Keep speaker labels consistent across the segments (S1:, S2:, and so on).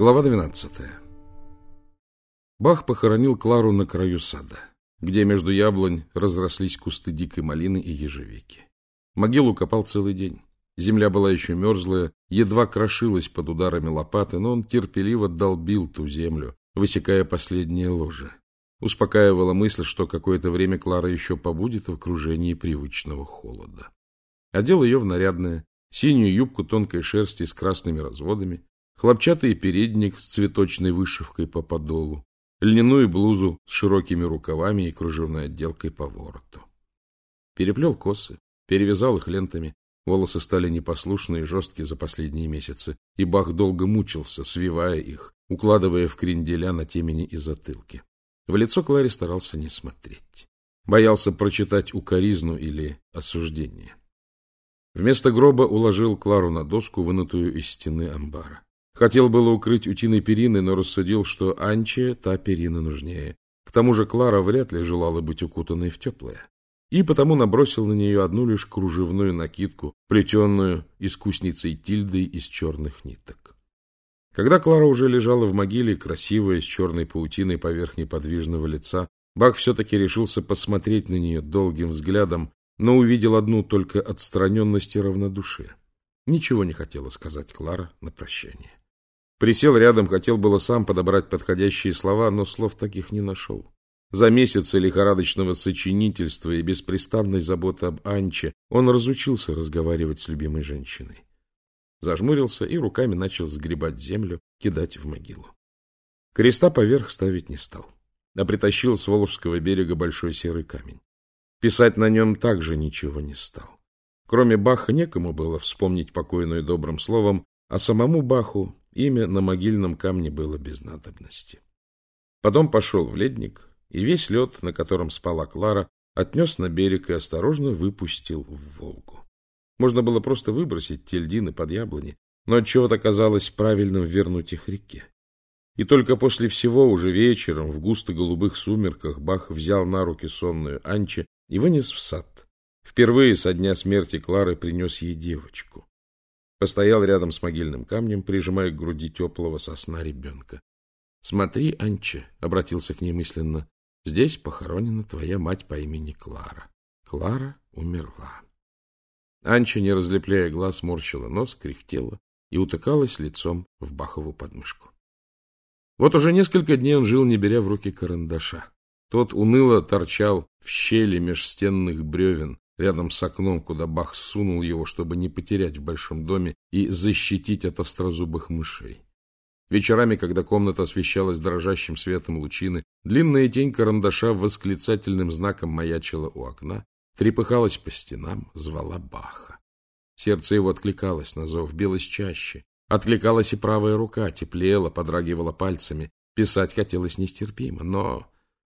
S1: Глава 12. Бах похоронил Клару на краю сада, где между яблонь разрослись кусты дикой малины и ежевики. Могилу копал целый день. Земля была еще мерзлая, едва крошилась под ударами лопаты, но он терпеливо долбил ту землю, высекая последние ложи. Успокаивала мысль, что какое-то время Клара еще побудет в окружении привычного холода. Одел ее в нарядное, синюю юбку тонкой шерсти с красными разводами, хлопчатый передник с цветочной вышивкой по подолу, льняную блузу с широкими рукавами и кружевной отделкой по вороту. Переплел косы, перевязал их лентами, волосы стали непослушные и жесткие за последние месяцы, и Бах долго мучился, свивая их, укладывая в кренделя на темени и затылке. В лицо Кларе старался не смотреть. Боялся прочитать укоризну или осуждение. Вместо гроба уложил Клару на доску, вынутую из стены амбара. Хотел было укрыть утиной периной, но рассудил, что Анче та перина нужнее. К тому же Клара вряд ли желала быть укутанной в теплое. И потому набросил на нее одну лишь кружевную накидку, плетенную искусницей Тильдой из черных ниток. Когда Клара уже лежала в могиле, красивая, с черной паутиной поверх неподвижного лица, Бах все-таки решился посмотреть на нее долгим взглядом, но увидел одну только отстраненность и равнодушие. Ничего не хотела сказать Клара на прощание. Присел рядом, хотел было сам подобрать подходящие слова, но слов таких не нашел. За месяцы лихорадочного сочинительства и беспрестанной заботы об Анче он разучился разговаривать с любимой женщиной. Зажмурился и руками начал сгребать землю, кидать в могилу. Креста поверх ставить не стал, а притащил с Волжского берега большой серый камень. Писать на нем также ничего не стал. Кроме Баха некому было вспомнить покойную добрым словом, а самому Баху Имя на могильном камне было без надобности. Потом пошел в ледник, и весь лед, на котором спала Клара, отнес на берег и осторожно выпустил в Волгу. Можно было просто выбросить те льдины под яблони, но отчего-то казалось правильным вернуть их реке. И только после всего, уже вечером, в густо-голубых сумерках, Бах взял на руки сонную Анче и вынес в сад. Впервые со дня смерти Клары принес ей девочку. Постоял рядом с могильным камнем, прижимая к груди теплого сосна ребенка. — Смотри, Анче, — обратился к ней мысленно, — здесь похоронена твоя мать по имени Клара. Клара умерла. Анча, не разлепляя глаз, морщила нос, кряхтела и утыкалась лицом в Бахову подмышку. Вот уже несколько дней он жил, не беря в руки карандаша. Тот уныло торчал в щели межстенных бревен, рядом с окном, куда Бах сунул его, чтобы не потерять в большом доме и защитить от острозубых мышей. Вечерами, когда комната освещалась дрожащим светом лучины, длинная тень карандаша восклицательным знаком маячила у окна, трепыхалась по стенам, звала Баха. Сердце его откликалось на зов, билось чаще. Откликалась и правая рука, теплела, подрагивала пальцами. Писать хотелось нестерпимо, но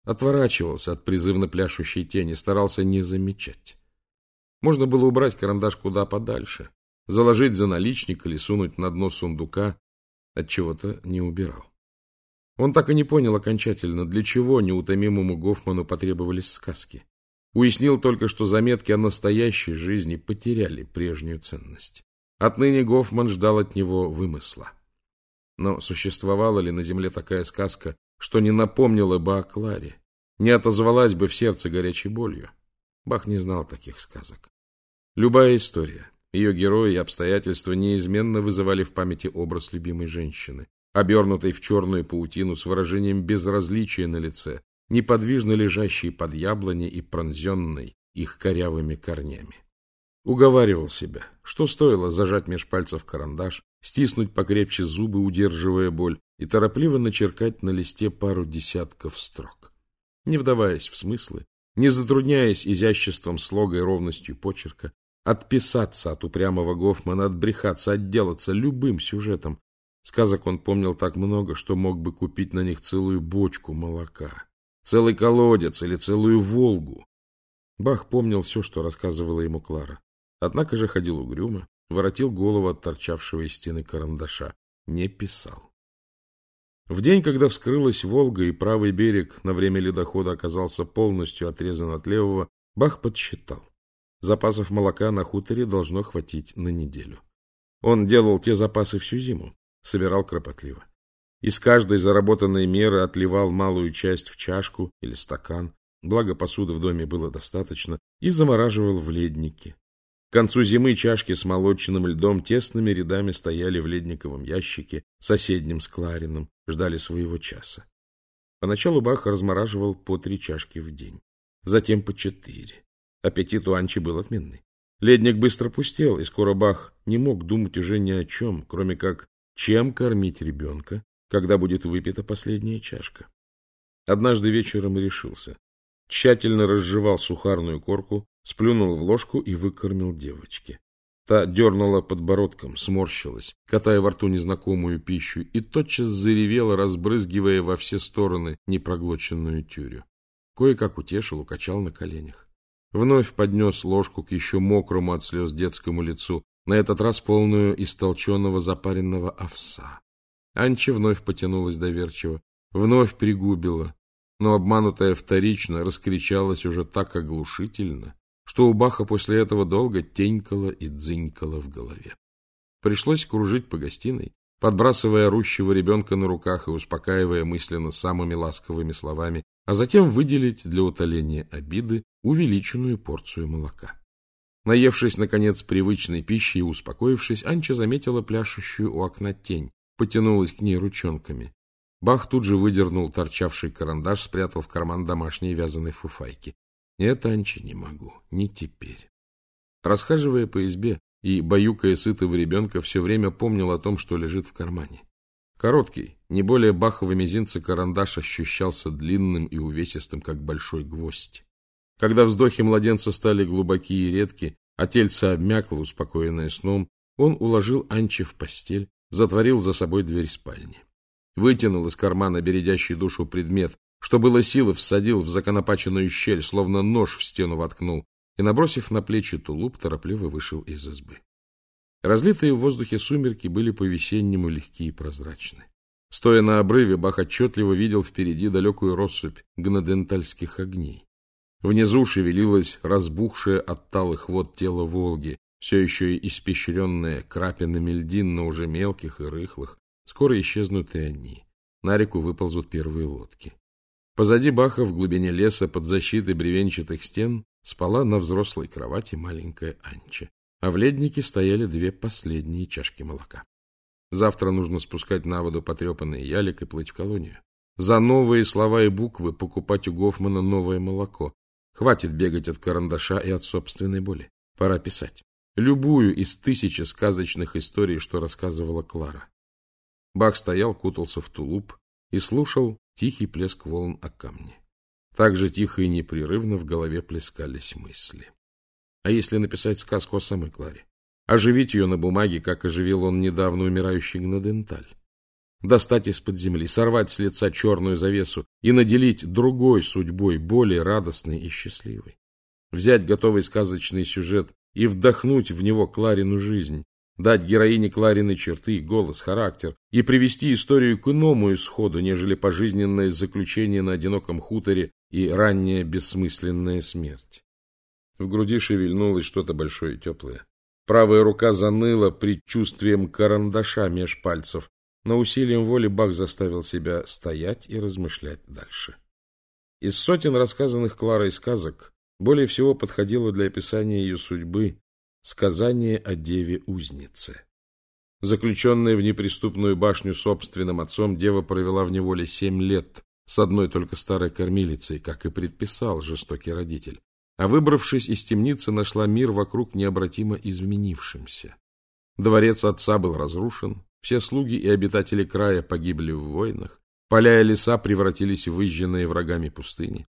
S1: отворачивался от призывно пляшущей тени, старался не замечать. Можно было убрать карандаш куда подальше, заложить за наличник или сунуть на дно сундука, от чего-то не убирал. Он так и не понял окончательно, для чего неутомимому Гофману потребовались сказки. Уяснил только, что заметки о настоящей жизни потеряли прежнюю ценность. Отныне Гофман ждал от него вымысла. Но существовала ли на земле такая сказка, что не напомнила бы о Кларе, не отозвалась бы в сердце горячей болью? Бах не знал таких сказок. Любая история, ее герои и обстоятельства неизменно вызывали в памяти образ любимой женщины, обернутой в черную паутину с выражением безразличия на лице, неподвижно лежащей под яблоней и пронзенной их корявыми корнями. Уговаривал себя, что стоило зажать меж пальцев карандаш, стиснуть покрепче зубы, удерживая боль, и торопливо начеркать на листе пару десятков строк. Не вдаваясь в смыслы, не затрудняясь изяществом слога и ровностью почерка, Отписаться от упрямого Гофмана, отбрехаться, отделаться любым сюжетом. Сказок он помнил так много, что мог бы купить на них целую бочку молока, целый колодец или целую Волгу. Бах помнил все, что рассказывала ему Клара. Однако же ходил угрюмо, воротил голову от торчавшего из стены карандаша. Не писал. В день, когда вскрылась Волга и правый берег на время ледохода оказался полностью отрезан от левого, Бах подсчитал. Запасов молока на хуторе должно хватить на неделю. Он делал те запасы всю зиму, собирал кропотливо. Из каждой заработанной меры отливал малую часть в чашку или стакан, благо посуды в доме было достаточно, и замораживал в леднике. К концу зимы чашки с молочным льдом тесными рядами стояли в ледниковом ящике, соседнем с Кларином, ждали своего часа. Поначалу Бах размораживал по три чашки в день, затем по четыре. Аппетит у Анчи был отменный. Ледник быстро пустел, и скоро Бах не мог думать уже ни о чем, кроме как чем кормить ребенка, когда будет выпита последняя чашка. Однажды вечером решился. Тщательно разжевал сухарную корку, сплюнул в ложку и выкормил девочке. Та дернула подбородком, сморщилась, катая во рту незнакомую пищу, и тотчас заревела, разбрызгивая во все стороны непроглоченную тюрю. Кое-как утешил, укачал на коленях. Вновь поднес ложку к еще мокрому от слез детскому лицу, на этот раз полную истолченного запаренного овса. Анча вновь потянулась доверчиво, вновь пригубила, но обманутая вторично раскричалась уже так оглушительно, что у Баха после этого долго тенькало и дзынькало в голове. Пришлось кружить по гостиной, подбрасывая орущего ребенка на руках и успокаивая мысленно самыми ласковыми словами, а затем выделить для утоления обиды увеличенную порцию молока. Наевшись, наконец, привычной пищи и успокоившись, Анча заметила пляшущую у окна тень, потянулась к ней ручонками. Бах тут же выдернул торчавший карандаш, спрятал в карман домашней вязаной фуфайки. Нет, Анча, не могу, не теперь. Расхаживая по избе и баюкая сытого ребенка, все время помнил о том, что лежит в кармане. Короткий, не более бахового мизинца карандаш ощущался длинным и увесистым, как большой гвоздь. Когда вздохи младенца стали глубокие и редки, а тельце обмякло, успокоенное сном, он уложил Анчи в постель, затворил за собой дверь спальни. Вытянул из кармана бередящий душу предмет, что было силы, всадил в законопаченную щель, словно нож в стену воткнул, и, набросив на плечи тулуп, торопливо вышел из избы. Разлитые в воздухе сумерки были по-весеннему легкие и прозрачны. Стоя на обрыве, Бах отчетливо видел впереди далекую россыпь гнадентальских огней. Внизу шевелилось разбухшее от талых вод тело Волги, все еще и испещренное крапинами льдин, но уже мелких и рыхлых. Скоро исчезнут и они. На реку выползут первые лодки. Позади Баха в глубине леса под защитой бревенчатых стен спала на взрослой кровати маленькая Анча, а в леднике стояли две последние чашки молока. Завтра нужно спускать на воду потрепанный ялик и плыть в колонию. За новые слова и буквы покупать у Гофмана новое молоко, Хватит бегать от карандаша и от собственной боли. Пора писать. Любую из тысячи сказочных историй, что рассказывала Клара. Бах стоял, кутался в тулуп и слушал тихий плеск волн о камне. Так же тихо и непрерывно в голове плескались мысли. А если написать сказку о самой Кларе? Оживить ее на бумаге, как оживил он недавно умирающий Гнаденталь? достать из-под земли, сорвать с лица черную завесу и наделить другой судьбой, более радостной и счастливой. Взять готовый сказочный сюжет и вдохнуть в него Кларину жизнь, дать героине Кларины черты, голос, характер и привести историю к иному исходу, нежели пожизненное заключение на одиноком хуторе и ранняя бессмысленная смерть. В груди шевельнулось что-то большое и теплое. Правая рука заныла предчувствием карандаша меж пальцев, но усилием воли Бах заставил себя стоять и размышлять дальше. Из сотен рассказанных Кларой сказок более всего подходило для описания ее судьбы сказание о деве-узнице. Заключенная в неприступную башню собственным отцом, дева провела в неволе семь лет с одной только старой кормилицей, как и предписал жестокий родитель, а выбравшись из темницы, нашла мир вокруг необратимо изменившимся. Дворец отца был разрушен, все слуги и обитатели края погибли в войнах, поля и леса превратились в выжженные врагами пустыни.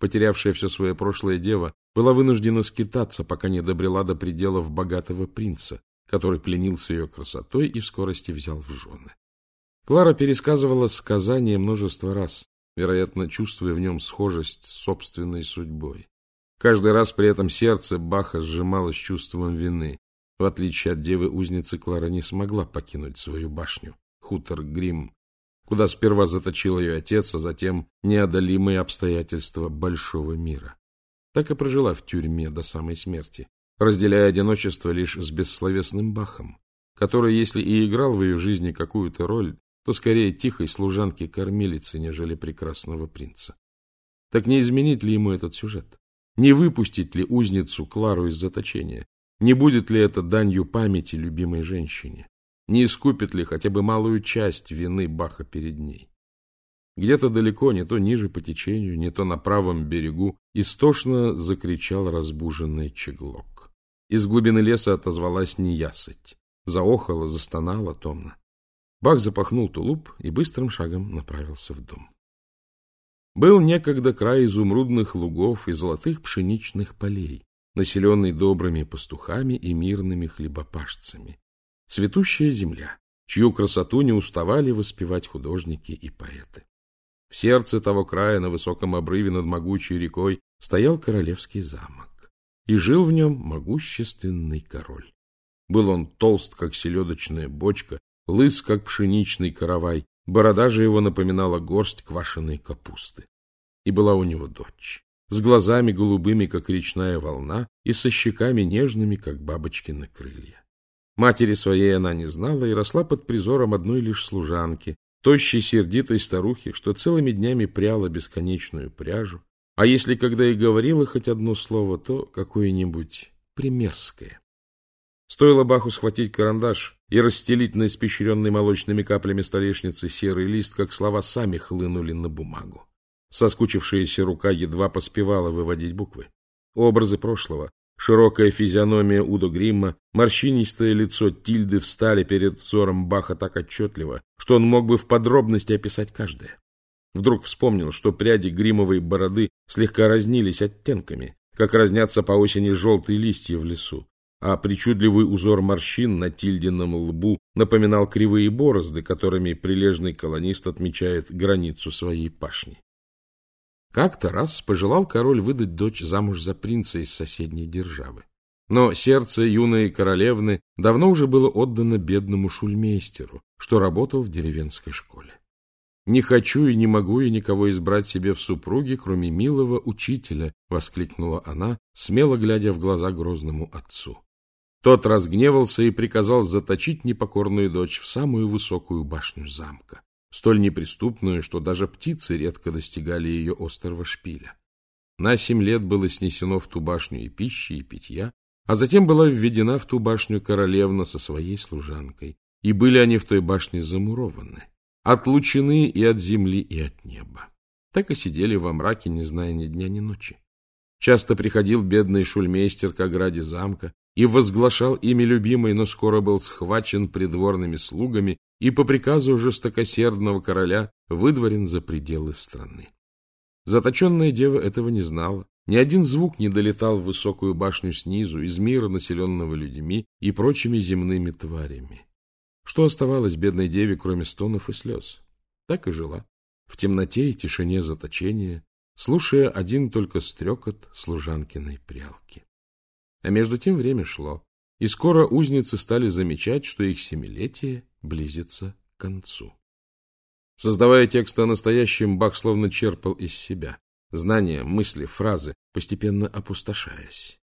S1: Потерявшая все свое прошлое дева была вынуждена скитаться, пока не добрела до пределов богатого принца, который пленился ее красотой и в скорости взял в жены. Клара пересказывала сказание множество раз, вероятно, чувствуя в нем схожесть с собственной судьбой. Каждый раз при этом сердце Баха сжималось чувством вины. В отличие от девы-узницы, Клара не смогла покинуть свою башню, хутор Грим, куда сперва заточил ее отец, а затем неодолимые обстоятельства большого мира. Так и прожила в тюрьме до самой смерти, разделяя одиночество лишь с бессловесным Бахом, который, если и играл в ее жизни какую-то роль, то скорее тихой служанки-кормилицы, нежели прекрасного принца. Так не изменит ли ему этот сюжет? Не выпустить ли узницу Клару из заточения? Не будет ли это данью памяти любимой женщине? Не искупит ли хотя бы малую часть вины Баха перед ней? Где-то далеко, не то ниже по течению, не то на правом берегу, истошно закричал разбуженный чеглок. Из глубины леса отозвалась неясыть. Заохала, застонала томно. Бах запахнул тулуп и быстрым шагом направился в дом. Был некогда край изумрудных лугов и золотых пшеничных полей, населенный добрыми пастухами и мирными хлебопашцами. Цветущая земля, чью красоту не уставали воспевать художники и поэты. В сердце того края, на высоком обрыве над могучей рекой, стоял королевский замок. И жил в нем могущественный король. Был он толст, как селедочная бочка, лыс, как пшеничный каравай, Борода же его напоминала горсть квашеной капусты. И была у него дочь, с глазами голубыми, как речная волна, и со щеками нежными, как бабочки на крылья. Матери своей она не знала и росла под призором одной лишь служанки, тощей сердитой старухи, что целыми днями пряла бесконечную пряжу, а если когда и говорила хоть одно слово, то какое-нибудь примерское. Стоило Баху схватить карандаш и расстелить на испещренной молочными каплями столешницы серый лист, как слова сами хлынули на бумагу. Соскучившаяся рука едва поспевала выводить буквы. Образы прошлого, широкая физиономия Удо Гримма, морщинистое лицо Тильды встали перед взором Баха так отчетливо, что он мог бы в подробности описать каждое. Вдруг вспомнил, что пряди гримовой бороды слегка разнились оттенками, как разнятся по осени желтые листья в лесу, а причудливый узор морщин на тильдином лбу напоминал кривые борозды, которыми прилежный колонист отмечает границу своей пашни. Как-то раз пожелал король выдать дочь замуж за принца из соседней державы. Но сердце юной королевны давно уже было отдано бедному шульмейстеру, что работал в деревенской школе. «Не хочу и не могу я никого избрать себе в супруге, кроме милого учителя», — воскликнула она, смело глядя в глаза грозному отцу. Тот разгневался и приказал заточить непокорную дочь в самую высокую башню замка, столь неприступную, что даже птицы редко достигали ее острого шпиля. На семь лет было снесено в ту башню и пищи, и питья, а затем была введена в ту башню королевна со своей служанкой, и были они в той башне замурованы, отлучены и от земли, и от неба. Так и сидели во мраке, не зная ни дня, ни ночи. Часто приходил бедный шульмейстер к ограде замка, и возглашал имя любимой, но скоро был схвачен придворными слугами и по приказу жестокосердного короля выдворен за пределы страны. Заточенная дева этого не знала. Ни один звук не долетал в высокую башню снизу, из мира, населенного людьми и прочими земными тварями. Что оставалось бедной деве, кроме стонов и слез? Так и жила, в темноте и тишине заточения, слушая один только стрекот служанкиной прялки. А между тем время шло, и скоро узницы стали замечать, что их семилетие близится к концу. Создавая текст о настоящем, Бах словно черпал из себя. Знания, мысли, фразы, постепенно опустошаясь.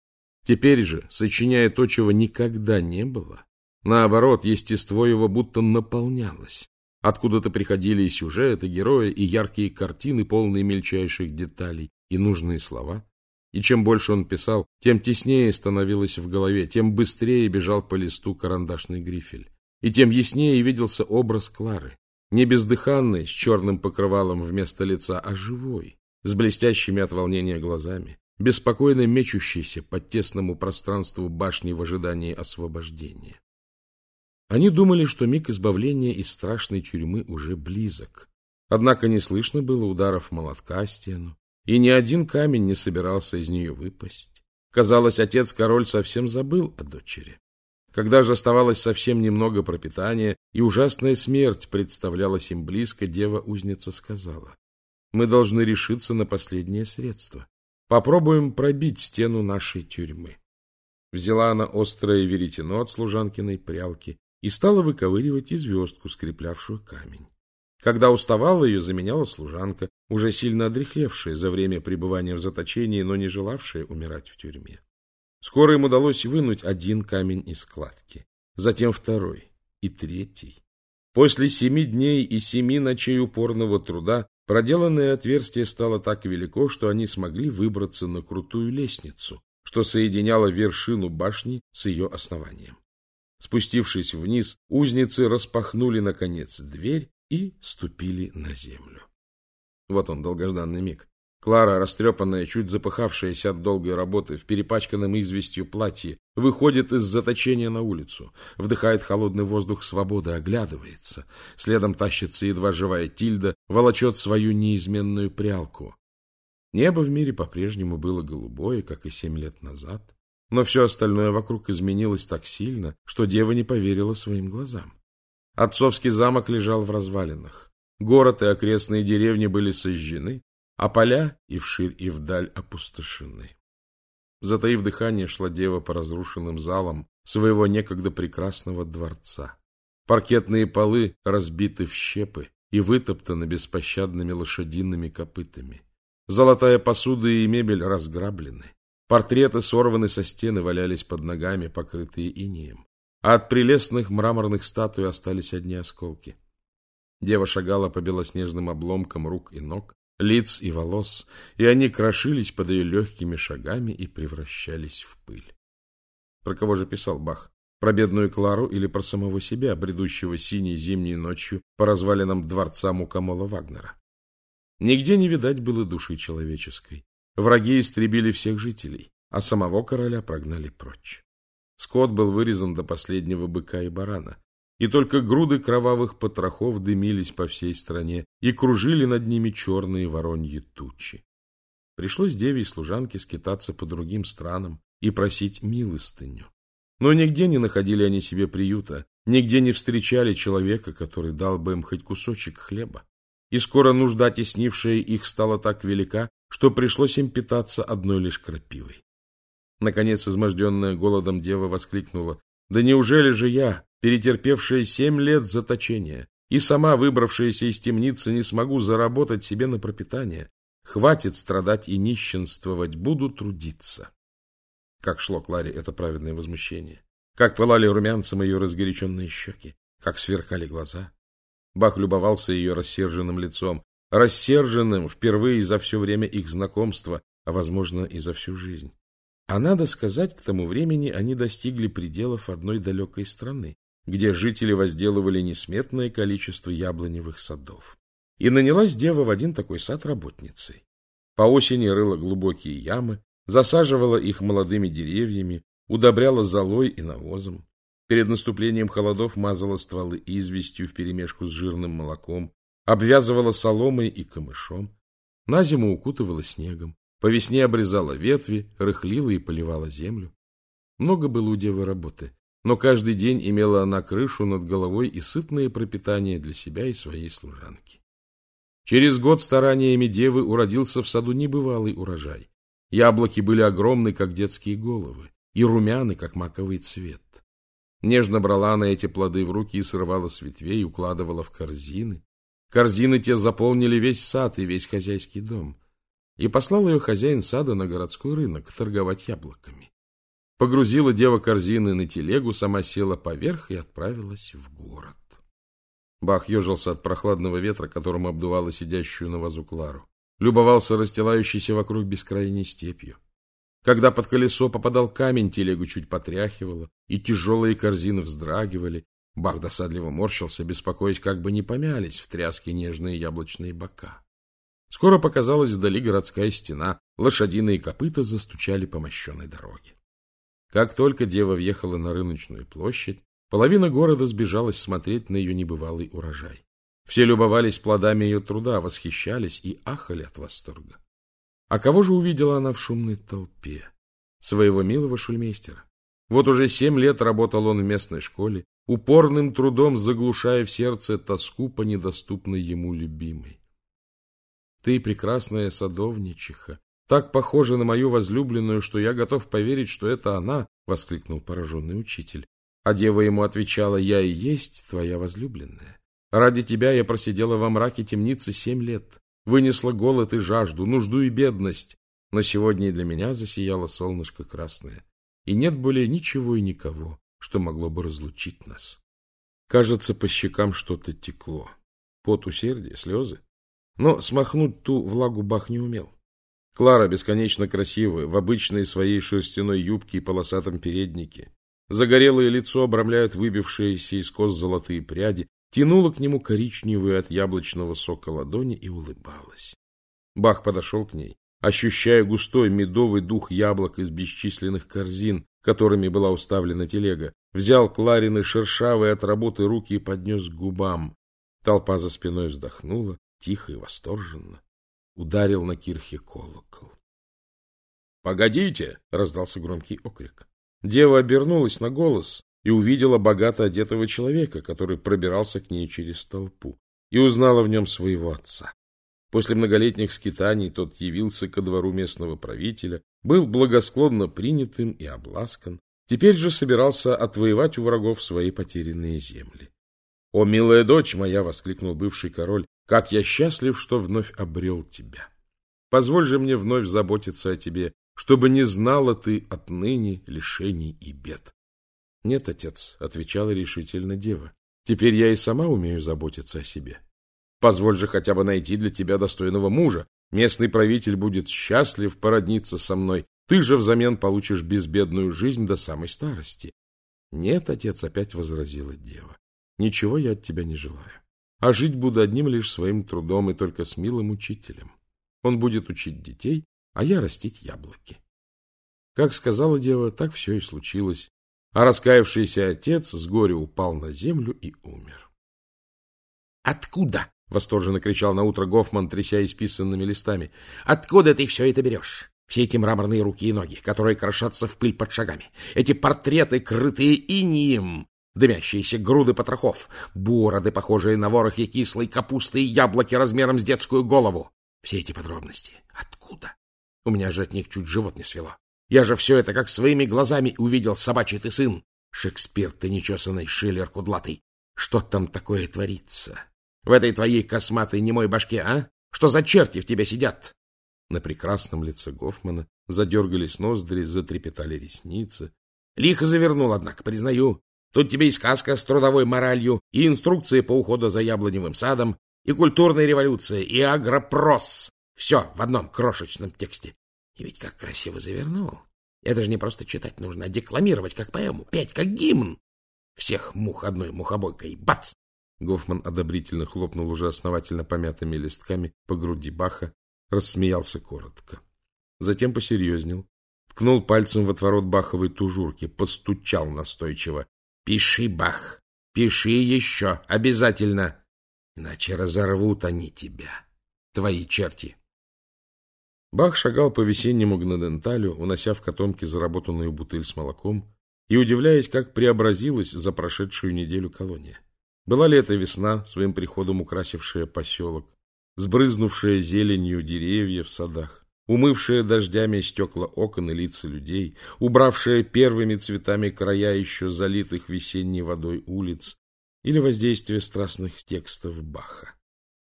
S1: Теперь же, сочиняя то, чего никогда не было, наоборот, естество его будто наполнялось. Откуда-то приходили и сюжеты, герои, и яркие картины, полные мельчайших деталей, и нужные слова. И чем больше он писал, тем теснее становилось в голове, тем быстрее бежал по листу карандашный грифель. И тем яснее виделся образ Клары. Не бездыханный, с черным покрывалом вместо лица, а живой, с блестящими от волнения глазами, беспокойно мечущийся по тесному пространству башни в ожидании освобождения. Они думали, что миг избавления из страшной тюрьмы уже близок. Однако не слышно было ударов молотка о стену, и ни один камень не собирался из нее выпасть. Казалось, отец-король совсем забыл о дочери. Когда же оставалось совсем немного пропитания, и ужасная смерть представлялась им близко, дева-узница сказала, «Мы должны решиться на последнее средство. Попробуем пробить стену нашей тюрьмы». Взяла она острое веретено от служанкиной прялки и стала выковыривать и звездку, скреплявшую камень. Когда уставала, ее заменяла служанка, уже сильно одрехлевшая за время пребывания в заточении, но не желавшая умирать в тюрьме. Скоро им удалось вынуть один камень из складки, затем второй и третий. После семи дней и семи ночей упорного труда проделанное отверстие стало так велико, что они смогли выбраться на крутую лестницу, что соединяло вершину башни с ее основанием. Спустившись вниз, узницы распахнули, наконец, дверь и ступили на землю. Вот он, долгожданный миг. Клара, растрепанная, чуть запыхавшаяся от долгой работы, в перепачканном известью платье, выходит из заточения на улицу, вдыхает холодный воздух свободы, оглядывается. Следом тащится едва живая Тильда, волочет свою неизменную прялку. Небо в мире по-прежнему было голубое, как и семь лет назад, но все остальное вокруг изменилось так сильно, что дева не поверила своим глазам. Отцовский замок лежал в развалинах. Город и окрестные деревни были сожжены, а поля и вширь, и вдаль опустошены. Затаив дыхание, шла дева по разрушенным залам своего некогда прекрасного дворца. Паркетные полы разбиты в щепы и вытоптаны беспощадными лошадиными копытами. Золотая посуда и мебель разграблены. Портреты сорваны со стены, валялись под ногами, покрытые инеем. А от прелестных мраморных статуй остались одни осколки. Дева шагала по белоснежным обломкам рук и ног, лиц и волос, и они крошились под ее легкими шагами и превращались в пыль. Про кого же писал Бах? Про бедную Клару или про самого себя, бредущего синей зимней ночью по развалинам дворца Мукамола Вагнера? Нигде не видать было души человеческой. Враги истребили всех жителей, а самого короля прогнали прочь. Скот был вырезан до последнего быка и барана и только груды кровавых потрохов дымились по всей стране, и кружили над ними черные вороньи тучи. Пришлось деве и служанке скитаться по другим странам и просить милостыню. Но нигде не находили они себе приюта, нигде не встречали человека, который дал бы им хоть кусочек хлеба. И скоро нужда, теснившая их, стала так велика, что пришлось им питаться одной лишь крапивой. Наконец, изможденная голодом дева воскликнула, «Да неужели же я, перетерпевшая семь лет заточения, и сама выбравшаяся из темницы не смогу заработать себе на пропитание. Хватит страдать и нищенствовать, буду трудиться. Как шло Кларе это праведное возмущение. Как пылали румянцем ее разгоряченные щеки. Как сверкали глаза. Бах любовался ее рассерженным лицом. Рассерженным впервые за все время их знакомства, а, возможно, и за всю жизнь. А надо сказать, к тому времени они достигли пределов одной далекой страны, где жители возделывали несметное количество яблоневых садов. И нанялась дева в один такой сад работницей. По осени рыла глубокие ямы, засаживала их молодыми деревьями, удобряла золой и навозом. Перед наступлением холодов мазала стволы известью вперемешку с жирным молоком, обвязывала соломой и камышом, на зиму укутывала снегом, по весне обрезала ветви, рыхлила и поливала землю. Много было у девы работы но каждый день имела она крышу над головой и сытное пропитание для себя и своей служанки. Через год стараниями девы уродился в саду небывалый урожай. Яблоки были огромны, как детские головы, и румяны, как маковый цвет. Нежно брала она эти плоды в руки и срывала с ветвей, укладывала в корзины. Корзины те заполнили весь сад и весь хозяйский дом. И послал ее хозяин сада на городской рынок торговать яблоками. Погрузила дева корзины на телегу, сама села поверх и отправилась в город. Бах ежился от прохладного ветра, которым обдувала сидящую на вазу Клару. Любовался расстилающейся вокруг бескрайней степью. Когда под колесо попадал камень, телегу чуть потряхивало, и тяжелые корзины вздрагивали. Бах досадливо морщился, беспокоясь, как бы не помялись в тряске нежные яблочные бока. Скоро показалась вдали городская стена, лошадиные копыта застучали по мощенной дороге. Как только дева въехала на рыночную площадь, половина города сбежалась смотреть на ее небывалый урожай. Все любовались плодами ее труда, восхищались и ахали от восторга. А кого же увидела она в шумной толпе? Своего милого шульмейстера. Вот уже семь лет работал он в местной школе, упорным трудом заглушая в сердце тоску по недоступной ему любимой. Ты, прекрасная садовничиха, так похожа на мою возлюбленную, что я готов поверить, что это она, — воскликнул пораженный учитель. А дева ему отвечала, я и есть твоя возлюбленная. Ради тебя я просидела во мраке темницы семь лет, вынесла голод и жажду, нужду и бедность, но сегодня и для меня засияло солнышко красное, и нет более ничего и никого, что могло бы разлучить нас. Кажется, по щекам что-то текло. Пот усердия, слезы. Но смахнуть ту влагу Бах не умел. Клара, бесконечно красивая, в обычной своей шерстяной юбке и полосатом переднике. Загорелое лицо обрамляют выбившиеся из кос золотые пряди, тянула к нему коричневые от яблочного сока ладони и улыбалась. Бах подошел к ней, ощущая густой медовый дух яблок из бесчисленных корзин, которыми была уставлена телега, взял Кларины шершавые от работы руки и поднес к губам. Толпа за спиной вздохнула, тихо и восторженно. Ударил на кирхе колокол. — Погодите! — раздался громкий окрик. Дева обернулась на голос и увидела богато одетого человека, который пробирался к ней через толпу, и узнала в нем своего отца. После многолетних скитаний тот явился ко двору местного правителя, был благосклонно принятым и обласкан, теперь же собирался отвоевать у врагов свои потерянные земли. — О, милая дочь моя! — воскликнул бывший король. — Как я счастлив, что вновь обрел тебя! Позволь же мне вновь заботиться о тебе, чтобы не знала ты отныне лишений и бед. — Нет, отец, — отвечала решительно дева, — теперь я и сама умею заботиться о себе. Позволь же хотя бы найти для тебя достойного мужа. Местный правитель будет счастлив породниться со мной. Ты же взамен получишь безбедную жизнь до самой старости. — Нет, отец, — опять возразила дева, — ничего я от тебя не желаю. А жить буду одним лишь своим трудом и только с милым учителем. Он будет учить детей, а я растить яблоки. Как сказала дева, так все и случилось. А раскаявшийся отец с горя упал на землю и умер. — Откуда? — восторженно кричал на утро Гофман, тряся исписанными листами. — Откуда ты все это берешь? Все эти мраморные руки и ноги, которые крошатся в пыль под шагами. Эти портреты, крытые инием, дымящиеся груды потрохов, бороды, похожие на ворохи кислой капусты и яблоки размером с детскую голову. Все эти подробности. Откуда? У меня же от них чуть живот не свело. Я же все это как своими глазами увидел, собачий ты сын. Шекспир ты нечесанный, Шиллер кудлатый. Что там такое творится? В этой твоей косматой немой башке, а? Что за черти в тебе сидят? На прекрасном лице Гофмана задергались ноздри, затрепетали ресницы. Лихо завернул, однако, признаю. Тут тебе и сказка с трудовой моралью, и инструкции по уходу за яблоневым садом, и культурная революция, и агропрос. Все в одном крошечном тексте. И ведь как красиво завернул. Это же не просто читать нужно, а декламировать как поэму, петь как гимн. Всех мух одной мухобойкой. Бац! Гофман одобрительно хлопнул уже основательно помятыми листками по груди Баха, рассмеялся коротко. Затем посерьезнел, ткнул пальцем в отворот Баховой тужурки, постучал настойчиво. — Пиши, Бах, пиши еще, обязательно, иначе разорвут они тебя, твои черти. Бах шагал по весеннему гнаденталю, унося в котомке заработанную бутыль с молоком и удивляясь, как преобразилась за прошедшую неделю колония. Была ли это весна, своим приходом украсившая поселок, сбрызнувшая зеленью деревья в садах, умывшая дождями стекла окон и лица людей, убравшая первыми цветами края еще залитых весенней водой улиц, или воздействие страстных текстов Баха.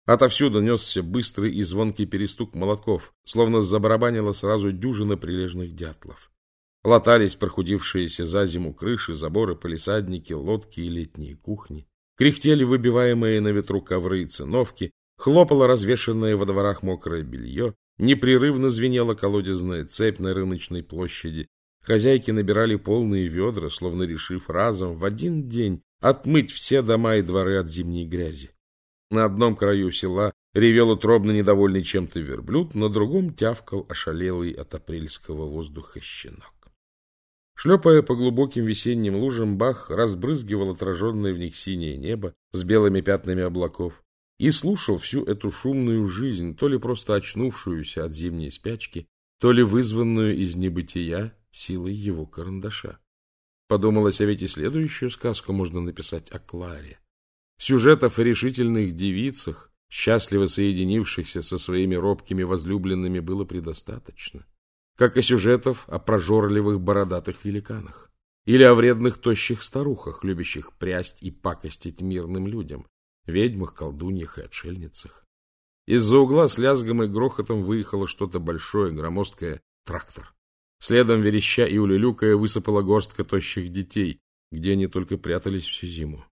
S1: Отовсюду несся быстрый и звонкий перестук молотков, словно забарабанило сразу дюжина прилежных дятлов. Латались прохудившиеся за зиму крыши, заборы, полисадники, лодки и летние кухни. Кряхтели выбиваемые на ветру ковры и циновки, хлопало развешанное во дворах мокрое белье, непрерывно звенела колодезная цепь на рыночной площади. Хозяйки набирали полные ведра, словно решив разом в один день отмыть все дома и дворы от зимней грязи. На одном краю села ревел утробно недовольный чем-то верблюд, на другом тявкал ошалелый от апрельского воздуха щенок. Шлепая по глубоким весенним лужам, Бах разбрызгивал отраженное в них синее небо с белыми пятнами облаков и слушал всю эту шумную жизнь, то ли просто очнувшуюся от зимней спячки, то ли вызванную из небытия силой его карандаша. Подумалось, а ведь и следующую сказку можно написать о Кларе. Сюжетов о решительных девицах, счастливо соединившихся со своими робкими возлюбленными, было предостаточно как и сюжетов о прожорливых бородатых великанах или о вредных тощих старухах, любящих прясть и пакостить мирным людям, ведьмах, колдуньях и отшельницах. Из-за угла с лязгом и грохотом выехало что-то большое, громоздкое, трактор. Следом вереща и улюлюкая высыпала горстка тощих детей, где они только прятались всю зиму.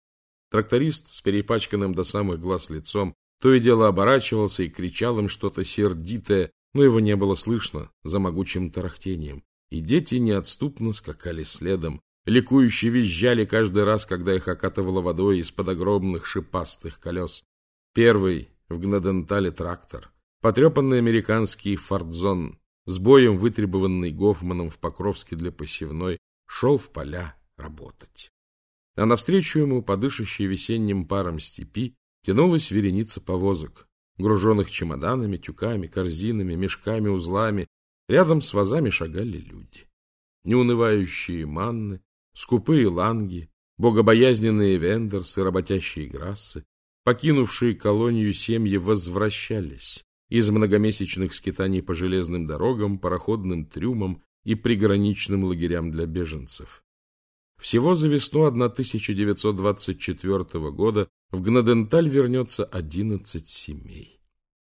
S1: Тракторист с перепачканным до самых глаз лицом то и дело оборачивался и кричал им что-то сердитое, но его не было слышно за могучим тарахтением. И дети неотступно скакали следом, ликующе визжали каждый раз, когда их окатывало водой из-под огромных шипастых колес. Первый в Гнадентале трактор, потрепанный американский фордзон, с боем вытребованный Гофманом в Покровске для посевной, шел в поля работать. А навстречу ему, подышащей весенним паром степи, тянулась вереница повозок, груженных чемоданами, тюками, корзинами, мешками, узлами. Рядом с вазами шагали люди. Неунывающие манны, скупые ланги, богобоязненные вендерсы, работящие грассы, покинувшие колонию семьи возвращались из многомесячных скитаний по железным дорогам, пароходным трюмам и приграничным лагерям для беженцев. Всего за весну 1924 года в Гнаденталь вернется 11 семей.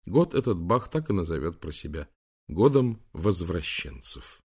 S1: Год этот Бах так и назовет про себя – годом возвращенцев.